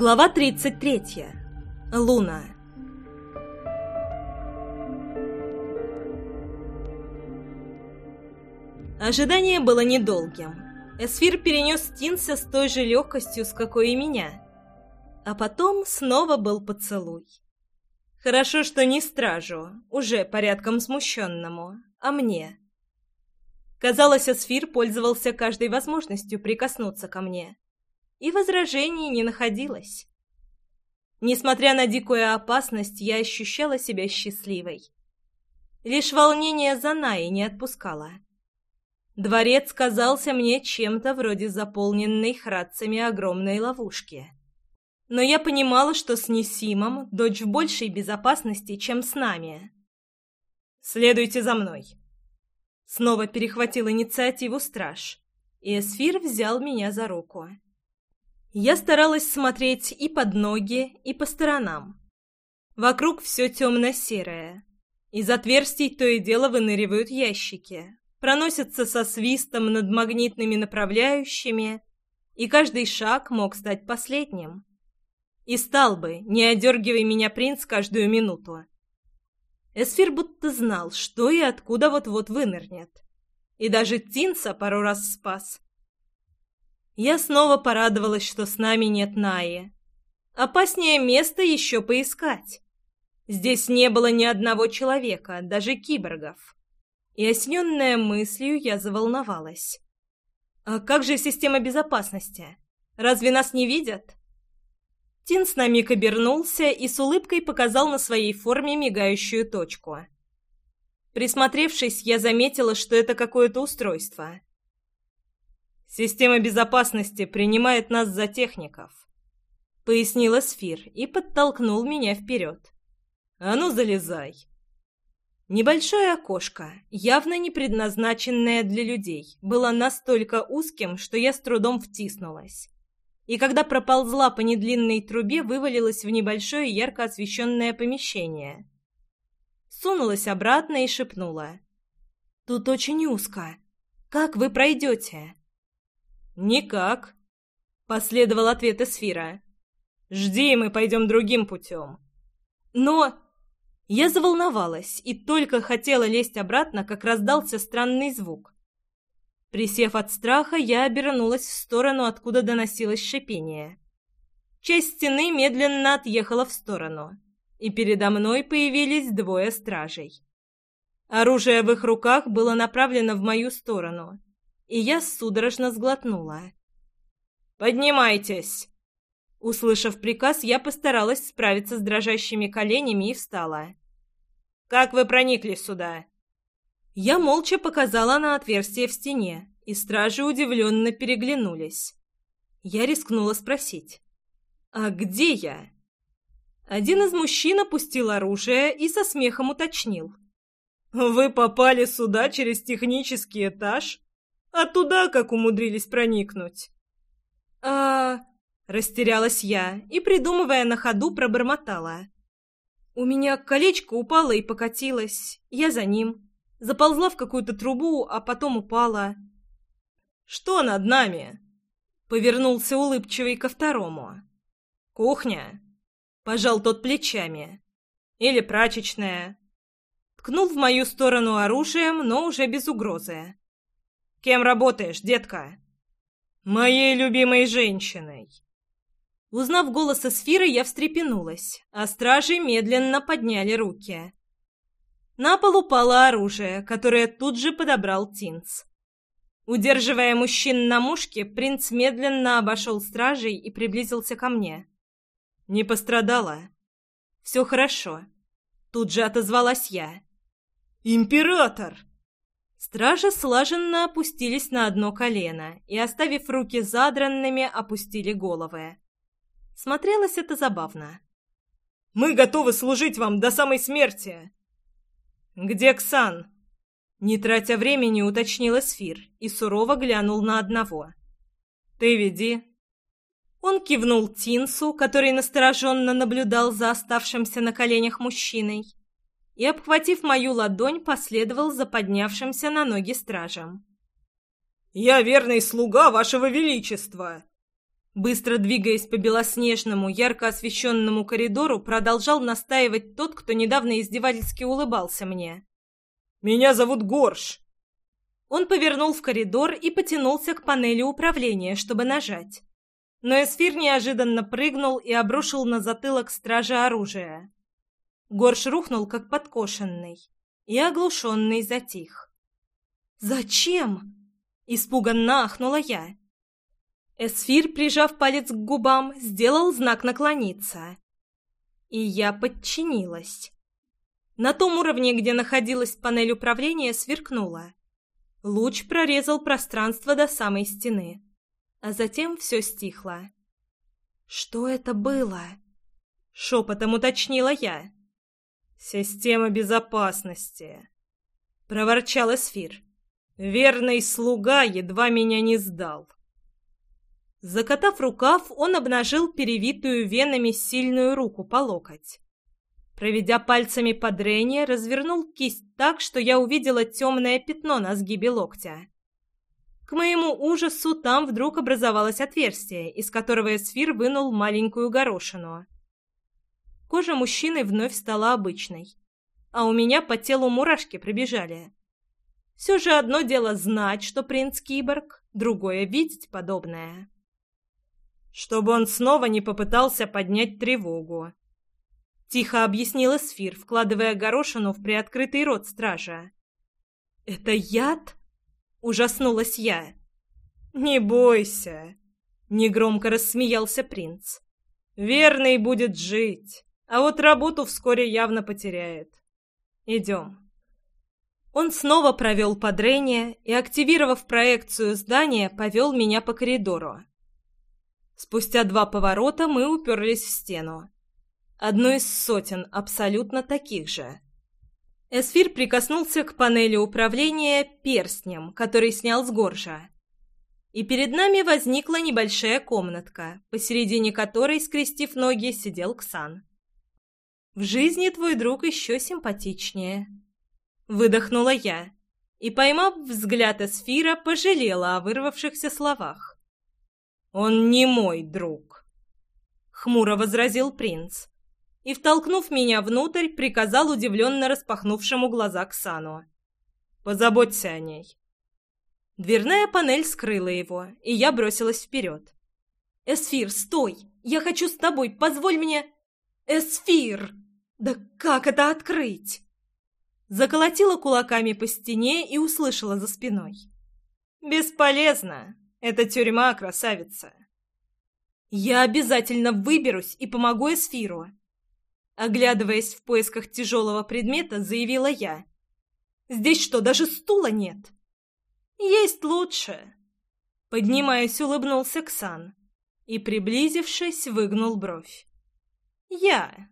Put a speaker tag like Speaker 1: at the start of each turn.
Speaker 1: Глава 33. Луна. Ожидание было недолгим. Эсфир перенес Тинса с той же легкостью, с какой и меня. А потом снова был поцелуй. Хорошо, что не стражу, уже порядком смущенному, а мне. Казалось, Эсфир пользовался каждой возможностью прикоснуться ко мне. И возражений не находилось. Несмотря на дикую опасность, я ощущала себя счастливой. Лишь волнение за Наи не отпускало. Дворец казался мне чем-то вроде заполненной храдцами огромной ловушки. Но я понимала, что с Несимом дочь в большей безопасности, чем с нами. «Следуйте за мной!» Снова перехватил инициативу страж, и Эсфир взял меня за руку. Я старалась смотреть и под ноги, и по сторонам. Вокруг все темно-серое. Из отверстий то и дело выныривают ящики, проносятся со свистом над магнитными направляющими, и каждый шаг мог стать последним. И стал бы, не одергивай меня, принц, каждую минуту. Эсфир будто знал, что и откуда вот-вот вынырнет. И даже Тинса пару раз спас. Я снова порадовалась, что с нами нет Наи. Опаснее места еще поискать. Здесь не было ни одного человека, даже киборгов. И осененная мыслью я заволновалась. А как же система безопасности? Разве нас не видят? Тинс на миг обернулся и с улыбкой показал на своей форме мигающую точку. Присмотревшись, я заметила, что это какое-то устройство. «Система безопасности принимает нас за техников», — пояснила Сфир и подтолкнул меня вперед. «А ну, залезай!» Небольшое окошко, явно не предназначенное для людей, было настолько узким, что я с трудом втиснулась и когда проползла по недлинной трубе, вывалилась в небольшое ярко освещенное помещение. Сунулась обратно и шепнула. «Тут очень узко. Как вы пройдете?» «Никак», — последовал ответ Эсфира. «Жди, мы пойдем другим путем». «Но...» Я заволновалась и только хотела лезть обратно, как раздался странный звук. Присев от страха, я обернулась в сторону, откуда доносилось шипение. Часть стены медленно отъехала в сторону, и передо мной появились двое стражей. Оружие в их руках было направлено в мою сторону, и я судорожно сглотнула. «Поднимайтесь!» Услышав приказ, я постаралась справиться с дрожащими коленями и встала. «Как вы проникли сюда?» Я молча показала на отверстие в стене, и стражи удивленно переглянулись. Я рискнула спросить. «А где я?» Один из мужчин опустил оружие и со смехом уточнил. «Вы попали сюда через технический этаж? А туда как умудрились проникнуть?» «А...» — растерялась я и, придумывая на ходу, пробормотала. «У меня колечко упало и покатилось. Я за ним» заползла в какую-то трубу, а потом упала. «Что над нами?» Повернулся улыбчивый ко второму. «Кухня?» Пожал тот плечами. «Или прачечная?» Ткнул в мою сторону оружием, но уже без угрозы. «Кем работаешь, детка?» «Моей любимой женщиной». Узнав голос Эсфиры, я встрепенулась, а стражи медленно подняли руки. На пол упало оружие, которое тут же подобрал Тинц. Удерживая мужчин на мушке, принц медленно обошел стражей и приблизился ко мне. «Не пострадала?» «Все хорошо». Тут же отозвалась я. «Император!» Стражи слаженно опустились на одно колено и, оставив руки задранными, опустили головы. Смотрелось это забавно. «Мы готовы служить вам до самой смерти!» «Где Ксан?» Не тратя времени, уточнил Эсфир и сурово глянул на одного. «Ты веди». Он кивнул Тинсу, который настороженно наблюдал за оставшимся на коленях мужчиной, и, обхватив мою ладонь, последовал за поднявшимся на ноги стражем. «Я верный слуга вашего величества!» Быстро двигаясь по белоснежному, ярко освещенному коридору, продолжал настаивать тот, кто недавно издевательски улыбался мне.
Speaker 2: «Меня зовут Горш!»
Speaker 1: Он повернул в коридор и потянулся к панели управления, чтобы нажать. Но эсфир неожиданно прыгнул и обрушил на затылок стража оружие. Горш рухнул, как подкошенный, и оглушенный затих. «Зачем?» — испуганно ахнула я. Эсфир, прижав палец к губам, сделал знак наклониться. И я подчинилась. На том уровне, где находилась панель управления, сверкнула. Луч прорезал пространство до самой стены. А затем все стихло. «Что это было?» — шепотом уточнила я.
Speaker 2: «Система безопасности», — проворчал Эсфир. «Верный слуга едва меня не сдал».
Speaker 1: Закатав рукав, он обнажил перевитую венами сильную руку по локоть. Проведя пальцами по дрене, развернул кисть так, что я увидела темное пятно на сгибе локтя. К моему ужасу там вдруг образовалось отверстие, из которого эсфир вынул маленькую горошину. Кожа мужчины вновь стала обычной, а у меня по телу мурашки пробежали. Все же одно дело знать, что принц Киборг, другое — видеть подобное
Speaker 2: чтобы он снова не попытался поднять тревогу.
Speaker 1: Тихо объяснила Сфир, вкладывая горошину в приоткрытый рот стража. «Это яд?» — ужаснулась я.
Speaker 2: «Не бойся!» — негромко рассмеялся принц. «Верный будет жить, а вот работу вскоре явно потеряет. Идем».
Speaker 1: Он снова провел подрение и, активировав проекцию здания, повел меня по коридору. Спустя два поворота мы уперлись в стену. Одну из сотен абсолютно таких же. Эсфир прикоснулся к панели управления перстнем, который снял с горжа. И перед нами возникла небольшая комнатка, посередине которой, скрестив ноги, сидел Ксан. «В жизни твой друг еще симпатичнее», — выдохнула я, и, поймав взгляд Эсфира, пожалела о вырвавшихся словах.
Speaker 2: «Он не мой друг», —
Speaker 1: хмуро возразил принц. И, втолкнув меня внутрь, приказал удивленно распахнувшему глаза Ксану.
Speaker 2: «Позаботься о ней».
Speaker 1: Дверная панель скрыла его, и я бросилась вперед. «Эсфир, стой! Я хочу с тобой! Позволь мне...» «Эсфир! Да как это открыть?» Заколотила кулаками по стене и услышала за спиной.
Speaker 2: «Бесполезно. Это тюрьма, красавица.
Speaker 1: Я обязательно выберусь и помогу Эсфиру. Оглядываясь в поисках тяжелого предмета, заявила я. Здесь что, даже стула нет? Есть лучше. Поднимаясь, улыбнулся Ксан и, приблизившись, выгнул бровь. Я.